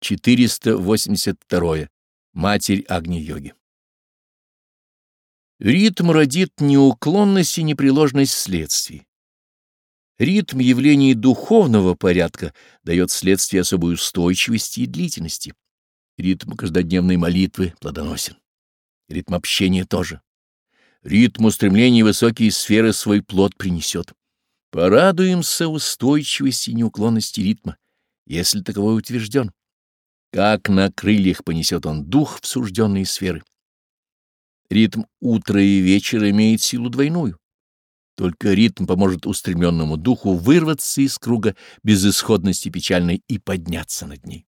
482. Матерь Агни-йоги. Ритм родит неуклонность и непреложность следствий. Ритм явлений духовного порядка дает следствие особой устойчивости и длительности. Ритм каждодневной молитвы плодоносен. Ритм общения тоже. Ритм устремлений высокие сферы свой плод принесет. Порадуемся устойчивости и неуклонности ритма, если таковой утвержден как на крыльях понесет он дух в сужденные сферы. Ритм утра и вечера имеет силу двойную. Только ритм поможет устремленному духу вырваться из круга безысходности печальной и подняться над ней.